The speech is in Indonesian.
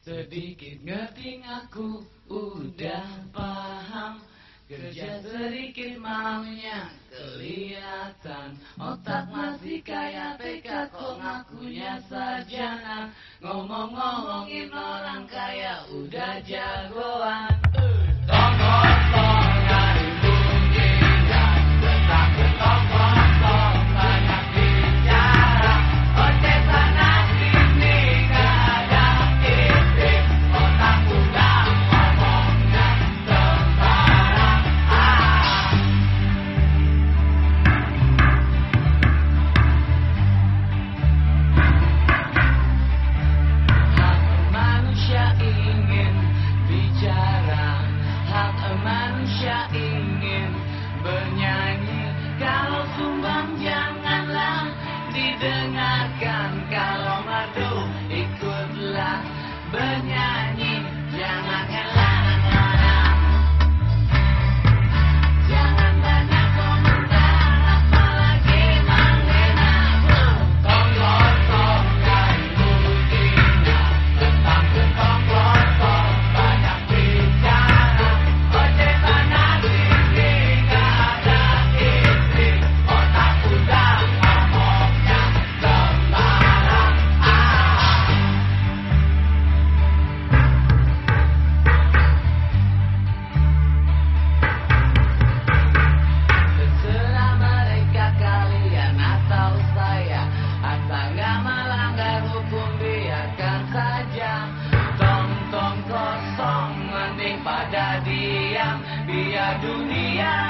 Sedikit ngerti aku udah paham. Kerja sedikit maunya kelihatan. Otak masih kayak TK kok ngakunya sajana Ngomong-ngomongin orang kaya udah jago. Indonesia ingin bernyanyi. Kalau sumbang janganlah didengarkan. agonia.